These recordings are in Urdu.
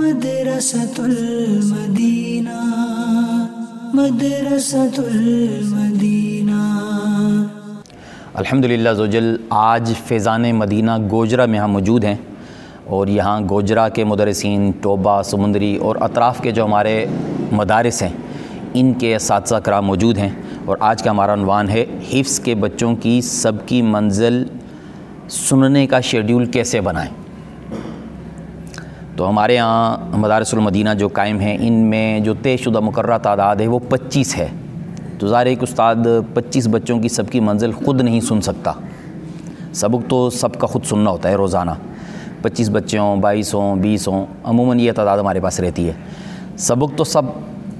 مدرسة المدینہ مدرسة المدینہ الحمد للہ زوجل آج فیضان مدینہ گوجرا میں ہم موجود ہیں اور یہاں گوجرا کے مدرسین ٹوبا سمندری اور اطراف کے جو ہمارے مدارس ہیں، ان کے اساتذہ کرام موجود ہیں اور آج کا ہمارا عنوان ہے، حفظ کے بچوں کی سب کی منزل سننے کا شیڈیول کیسے بنائیں؟ تو ہمارے ہاں مدارس المدینہ جو قائم ہیں، ان میں جو طے شدہ مقررہ تعداد ہے، وہ پچیس ہے۔ تو ظاہر ایک استاد پچیس بچوں کی سب کی منزل خود نہیں سن سکتا۔ سبق تو سب کا خود سننا ہوتا ہے، روزانہ۔ پچیس بچے ہوں، بائیس ہوں، بیس ہوں، عموماً یہ تعداد ہمارے پاس رہتی ہے۔ سبق تو سب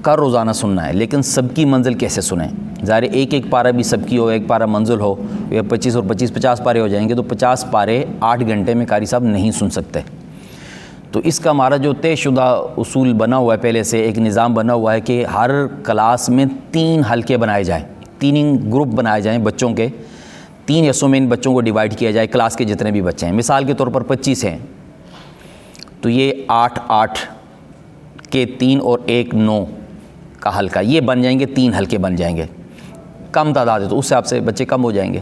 کا روزانہ سننا ہے، لیکن سب کی منزل کیسے سنیں؟ ظاہر ایک ایک پارہ بھی سب کی ہو، ایک پارہ منزل ہو، یا پچیس اور پچیس، پچاس پارے ہو جائیں گے، تو پچاس پارے آٹھ گھنٹے میں قاری صاحب نہیں سن سکتے۔ تو اس کا ہمارا جو طے شدہ اصول بنا ہوا ہے، پہلے سے ایک نظام بنا ہوا ہے کہ ہر کلاس میں تین حلقے بنائے جائیں تین گروپ بنائے جائیں بچوں کے، تین حصوں میں ان بچوں کو ڈیوائڈ کیا جائے کلاس کے جتنے بھی بچے ہیں۔ مثال کے طور پر پچیس ہیں۔ تو یہ آٹھ آٹھ کے تین اور ایک، نو کا حلقہ، یہ بن جائیں گے، تین حلقے بن جائیں گے۔ کم تعداد ہے تو اس سے آپ سے بچے کم ہو جائیں گے۔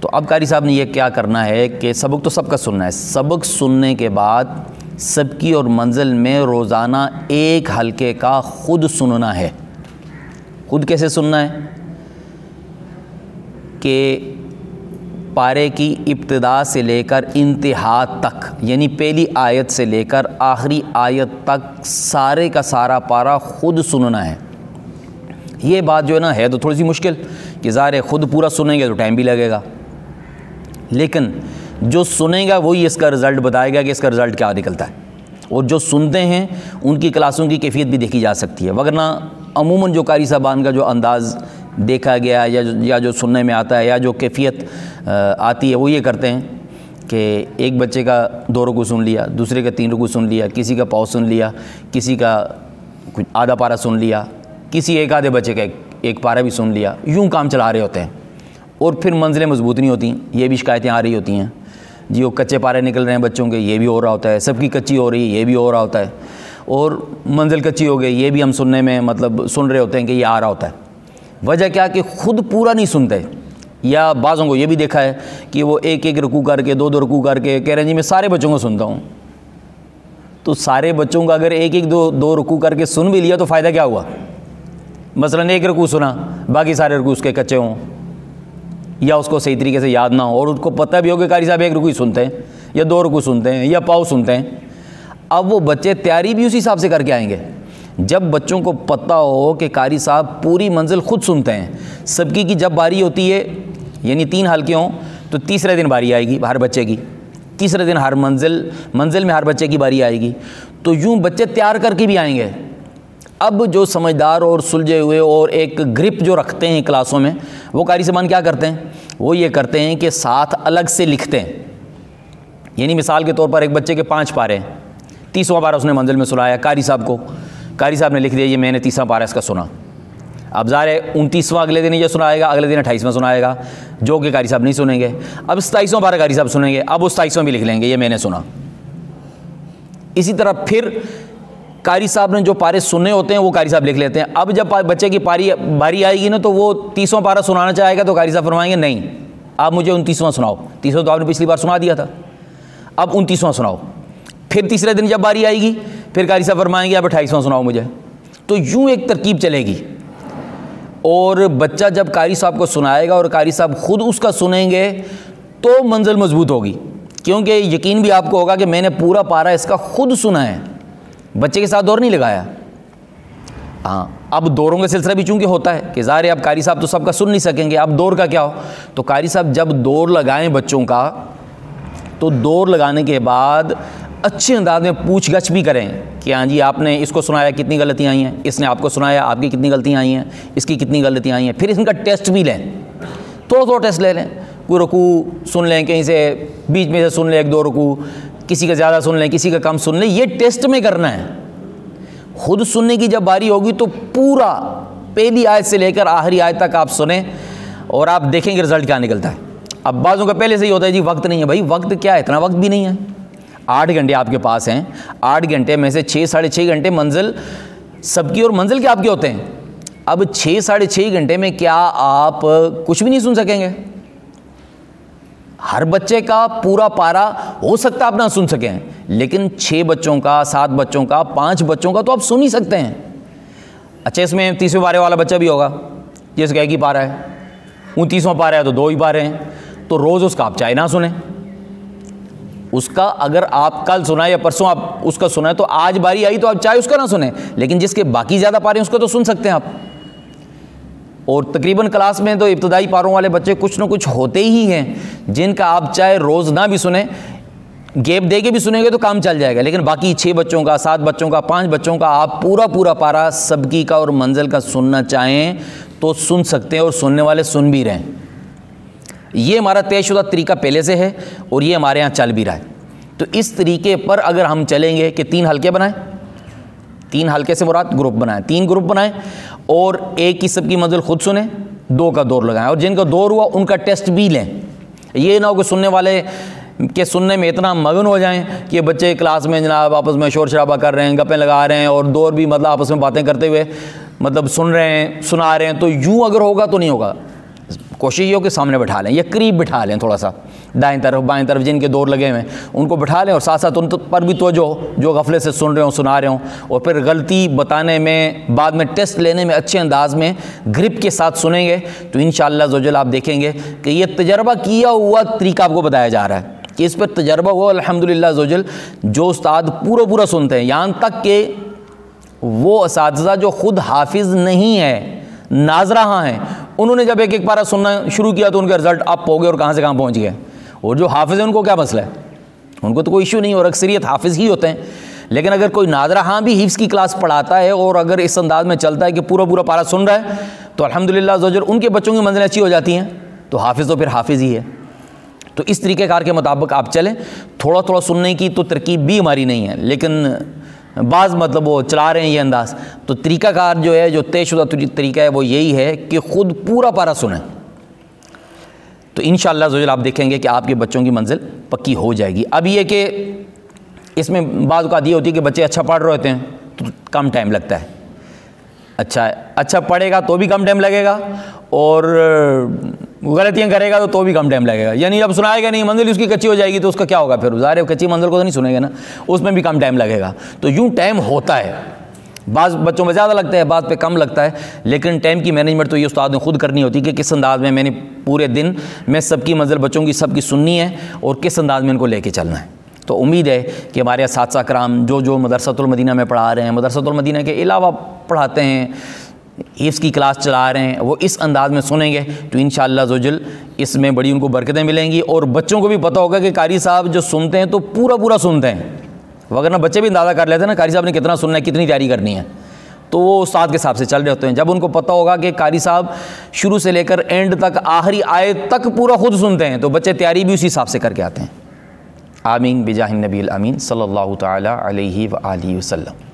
تو اب قاری صاحب نے یہ کیا کرنا ہے کہ سبق تو سب کا سننا ہے۔ سبق سننے کے بعد سب کی اور منزل میں روزانہ ایک حلقے کا خود سننا ہے۔ خود کیسے سننا ہے؟ کہ پارے کی ابتدا سے لے کر انتہا تک یعنی پہلی آیت سے لے کر آخری آیت تک سارے کا سارا پارا خود سننا ہے۔ یہ بات جو ہے نا، ہے تو تھوڑی سی مشکل کہ ظاہر خود پورا سنیں گے تو ٹائم بھی لگے گا۔ لیکن جو سنیں گا وہی اس کا رزلٹ بتائے گا کہ اس کا رزلٹ کیا نکلتا ہے۔ اور جو سنتے ہیں، ان کی کلاسوں کی کیفیت بھی دیکھی جا سکتی ہے۔ ورنہ عموماً جو قاری صاحبان کا جو انداز دیکھا گیا یا یا جو سننے میں آتا ہے یا جو کیفیت آتی ہے، وہ یہ کرتے ہیں کہ ایک بچے کا دو رکو سن لیا، دوسرے کا تین رکو سن لیا، کسی کا پاؤ سن لیا، کسی کا کچھ آدھا پارا سن لیا، کسی ایک آدھے بچے کا ایک پارا بھی سن لیا۔ یوں کام چلا رہے ہوتے ہیں۔ اور پھر منزلیں مضبوط نہیں ہوتیں، یہ بھی شکایتیں آ رہی ہوتی ہیں۔ جی وہ کچے پارے نکل رہے ہیں بچوں کے، یہ بھی ہو رہا ہوتا ہے، سب کی کچی ہو رہی ہے، یہ بھی ہو رہا ہوتا ہے۔ اور منزل کچی ہو گئی، یہ بھی ہم سننے میں مطلب سن رہے ہوتے ہیں کہ یہ آ رہا ہوتا ہے۔ وجہ کیا کہ خود پورا نہیں سنتے۔ یا بعضوں کو یہ بھی دیکھا ہے کہ وہ ایک ایک رکو کر کے، دو دو رکو کر کے کہہ رہے ہیں جی میں سارے بچوں کو سنتا ہوں۔ تو سارے بچوں کا اگر ایک ایک دو دو رکو کر کے سن بھی لیا تو فائدہ کیا ہوا؟ مثلاً ایک رکو سنا، باقی سارے رکو اس کے کچے ہوں۔ یا اس کو صحیح طریقے سے یاد نہ ہو اور اس کو پتہ بھی ہو کہ قاری صاحب ایک رکو ہی سنتے ہیں یا دو رکو سنتے ہیں یا پاؤ سنتے ہیں۔ اب وہ بچے تیاری بھی اسی حساب سے کر کے آئیں گے۔ جب بچوں کو پتہ ہو کہ قاری صاحب پوری منزل خود سنتے ہیں سب کی جب باری ہوتی ہے یعنی تین حلقے ہوں، تو تیسرے دن باری آئے گی ہر بچے کی۔ تیسرے دن ہر منزل منزل میں ہر بچے کی باری آئے گی۔ تو یوں بچے تیار کر کے بھی آئیں گے۔ اب جو سمجھدار اور سلجھے ہوئے اور ایک گرپ جو رکھتے ہیں کلاسوں میں، وہ قاری سامان کیا کرتے ہیں؟ وہ یہ کرتے ہیں کہ ساتھ الگ سے لکھتے ہیں۔ یعنی مثال کے طور پر ایک بچے کے پانچ پارے ہیں۔ تیسواں پارا اس نے منزل میں سنایا قاری صاحب کو۔ قاری صاحب نے لکھ دیا، یہ میں نے تیسواں پارا اس کا سنا۔ اب ظاہر ہے انتیسواں اگلے دن یہ سنائے گا، اگلے دن اٹھائیسواں سنائے گا، جو کہ قاری صاحب نہیں سنیں گے۔ اب ستائیسواں پارا قاری صاحب سنیں گے، اب وہ ستائیسواں بھی لکھ لیں گے، یہ میں نے سنا۔ اسی طرح پھر قاری صاحب نے جو پارے سننے ہوتے ہیں وہ قاری صاحب لکھ لیتے ہیں۔ اب جب بچے کی پاری باری آئے گی نا تو وہ تیسواں پارا سنانا چاہے گا تو قاری صاحب فرمائیں گے نہیں۔ آپ مجھے انتیسواں سناؤ۔ تیسواں تو آپ نے پچھلی بار سنا دیا تھا۔ اب انتیسواں سناؤ۔ پھر تیسرے دن جب باری آئے گی، پھر قاری صاحب فرمائیں گے، اب اٹھائیسواں سناؤ مجھے۔ تو یوں ایک ترکیب چلے گی۔ اور بچہ جب قاری صاحب کو سنائے گا اور قاری صاحب خود اس کا سنیں گے تو منزل مضبوط ہوگی۔ کیونکہ یقین بھی آپ کو ہوگا کہ میں نے پورا پارا اس کا خود سنا ہے۔ بچے کے ساتھ دور نہیں لگایا۔ ہاں اب دوروں کا سلسلہ بھی چونکہ ہوتا ہے کہ ظاہر اب قاری صاحب تو سب کا سن نہیں سکیں گے۔ اب دور کا کیا ہو؟ تو قاری صاحب جب دور لگائیں بچوں کا، تو دور لگانے کے بعد اچھے انداز میں پوچھ گچھ بھی کریں کہ ہاں جی آپ نے اس کو سنایا کتنی غلطیاں آئی ہیں؟ اس نے آپ کو سنایا، آپ کی کتنی غلطیاں آئی ہیں؟ اس کی کتنی غلطیاں آئی ہیں؟ پھر اس کا ٹیسٹ بھی لیں۔ تھوڑا تھوڑا ٹیسٹ لے لیں۔ کوئی رکو سن لیں، کہیں سے بیچ میں سے سن لیں، ایک دو رکو کسی کا زیادہ سن لیں، کسی کا کم سن لیں، یہ ٹیسٹ میں کرنا ہے۔ خود سننے کی جب باری ہوگی تو پورا پہلی آیت سے لے کر آخری آیت تک آپ سنیں اور آپ دیکھیں گے رزلٹ کیا نکلتا ہے۔ اب بعضوں کا پہلے سے ہی ہوتا ہے جی وقت نہیں ہے بھائی، وقت کیا ہے؟ اتنا وقت بھی نہیں ہے۔ آٹھ گھنٹے آپ کے پاس ہیں۔ آٹھ گھنٹے میں سے چھ، ساڑھے چھ گھنٹے منزل سب کی اور منزل کے آپ کے ہوتے ہیں۔ اب چھ، ساڑھے چھ گھنٹے میں کیا آپ کچھ بھی نہیں سن سکیں گے۔ ہر بچے کا پورا پارا ہو سکتا آپ نہ سن سکیں، لیکن چھ بچوں کا، سات بچوں کا، پانچ بچوں کا تو آپ سن ہی سکتے ہیں۔ اچھا اس میں تیسویں پارے والا بچہ بھی ہوگا جس کا ایک ہی پارا ہے۔ انتیسواں پارا ہے تو دو ہی پارے ہیں۔ تو روز اس کا آپ چاہے نہ سنیں۔ اس کا اگر آپ کل سنا یا پرسوں آپ اس کا سنا ہے تو آج باری آئی تو آپ چاہے اس کا نہ سنیں۔ لیکن جس کے باقی زیادہ پارے ہیں اس کو تو سن سکتے ہیں آپ۔ اور تقریباً کلاس میں تو ابتدائی پاروں والے بچے کچھ نہ کچھ ہوتے ہی ہیں۔ جن کا آپ چاہے روز نہ بھی سنیں، گیپ دے کے بھی سنیں گے تو کام چل جائے گا، لیکن باقی چھ بچوں کا، سات بچوں کا، پانچ بچوں کا آپ پورا پورا پارا سبکی کا اور منزل کا سننا چاہیں تو سن سکتے ہیں اور سننے والے سن بھی رہیں یہ ہمارا طے شدہ طریقہ پہلے سے ہے اور یہ ہمارے یہاں چل بھی رہا ہے۔ تو اس طریقے پر اگر ہم چلیں گے کہ تین حلقے بنائیں، تین حلقے سے مراد گروپ بنائیں، تین گروپ بنائیں اور ایک کی سب کی منزل خود سنیں، دو کا دور لگائیں اور جن کا دور ہوا ان کا ٹیسٹ بھی لیں۔ یہ نہ ہو کہ سننے والے کے سننے میں اتنا مگن ہو جائیں کہ بچے کلاس میں جناب آپس میں شور شرابہ کر رہے ہیں، گپیں لگا رہے ہیں اور دور بھی مطلب آپس میں باتیں کرتے ہوئے مطلب سن رہے ہیں، سنا رہے ہیں، تو یوں اگر ہوگا تو نہیں ہوگا۔ کوشش یہ ہو کہ سامنے بٹھا لیں، یا قریب بٹھا لیں تھوڑا سا۔ دائیں طرف، بائیں طرف، جن کے دور لگے ہوئے ہیں، ان کو بٹھا لیں اور ساتھ ساتھ ان پر بھی توجہ جو غفلے سے سن رہے ہوں، سنا رہے ہوں۔ اور پھر غلطی بتانے میں، بعد میں ٹیسٹ لینے میں اچھے انداز میں گرپ کے ساتھ سنیں گے۔ تو ان شاء اللہ زوجل آپ دیکھیں گے کہ یہ تجربہ کیا ہوا طریقہ آپ کو بتایا جا رہا ہے کہ اس پر تجربہ ہوا۔ الحمد للہ زوجل جو استاد پورا پورا سنتے ہیں، یہاں تک کہ وہ اساتذہ جو خود حافظ نہیں ہے ناظرہ ہاں ہیں، انہوں نے جب ایک ایک پارا سننا شروع کیا تو ان کا رزلٹ اپ ہو گئے اور کہاں سے کہاں پہنچ گئے۔ اور جو حافظ ہیں ان کو کیا مسئلہ ہے؟ ان کو تو کوئی ایشو نہیں، اور اکثریت حافظ ہی ہوتے ہیں۔ لیکن اگر کوئی نادرہ ہاں بھی حفظ کی کلاس پڑھاتا ہے اور اگر اس انداز میں چلتا ہے کہ پورا پورا پارا سن رہا ہے، تو الحمد للہ زوجر ان کے بچوں کی منزلیں اچھی ہو جاتی ہیں۔ تو حافظ تو پھر حافظ ہی ہے۔ تو اس طریقہ کار کے مطابق آپ چلیں۔ تھوڑا تھوڑا سننے کی تو ترکیب بھی ہماری نہیں ہے، لیکن بعض مطلب وہ چلا رہے ہیں یہ انداز۔ تو طریقہ کار جو ہے، جو طے شدہ طریقہ ہے، وہ یہی ہے کہ خود پورا پارا سنیں۔ تو ان شاء اللہ زوجل آپ دیکھیں گے کہ آپ کے بچوں کی منزل پکی ہو جائے گی۔ اب یہ کہ اس میں بعض اوقات یہ ہوتی ہے کہ بچے اچھا پڑھ رہے ہوتے ہیں، تو کم ٹائم لگتا ہے۔ اچھا اچھا پڑھے گا تو بھی کم ٹائم لگے گا، اور غلطیاں کرے گا تو تو بھی کم ٹائم لگے گا۔ یعنی اب سنائے گا نہیں، منزل اس کی کچی ہو جائے گی تو اس کا کیا ہوگا؟ پھر ظاہر کچی منزل کو تو نہیں سنے گا نا، اس میں بھی کم ٹائم لگے گا۔ تو یوں ٹائم ہوتا ہے۔ بعض بچوں میں زیادہ لگتا ہے، بعض پہ کم لگتا ہے، لیکن ٹائم کی مینجمنٹ تو یہ استاد نے خود کرنی ہوتی ہے کہ کس انداز میں میں نے پورے دن میں سب کی منزل بچوں کی سب کی سننی ہے اور کس انداز میں ان کو لے کے چلنا ہے۔ تو امید ہے کہ ہمارے اساتذہ کرام جو جو مدرسۃ المدینہ میں پڑھا رہے ہیں، مدرسۃ المدینہ کے علاوہ پڑھاتے ہیں حفظ کی کلاس چلا رہے ہیں، وہ اس انداز میں سنیں گے تو ان شاء اللہ زوجل اس میں بڑی ان کو برکتیں ملیں گی اور بچوں کو بھی پتہ ہوگا کہ قاری صاحب جو سنتے ہیں تو پورا پورا سنتے ہیں۔ وغیرہ بچے بھی اندازہ کر لیتے ہیں نا، قاری صاحب نے کتنا سننا ہے، کتنی تیاری کرنی ہے۔ تو وہ استاد کے حساب سے چل رہے ہوتے ہیں۔ جب ان کو پتہ ہوگا کہ قاری صاحب شروع سے لے کر اینڈ تک آخری آئے تک پورا خود سنتے ہیں، تو بچے تیاری بھی اسی حساب سے کر کے آتے ہیں۔ آمین، بجاہ نبی الامین، صلی اللہ تعالیٰ علیہ و وسلم۔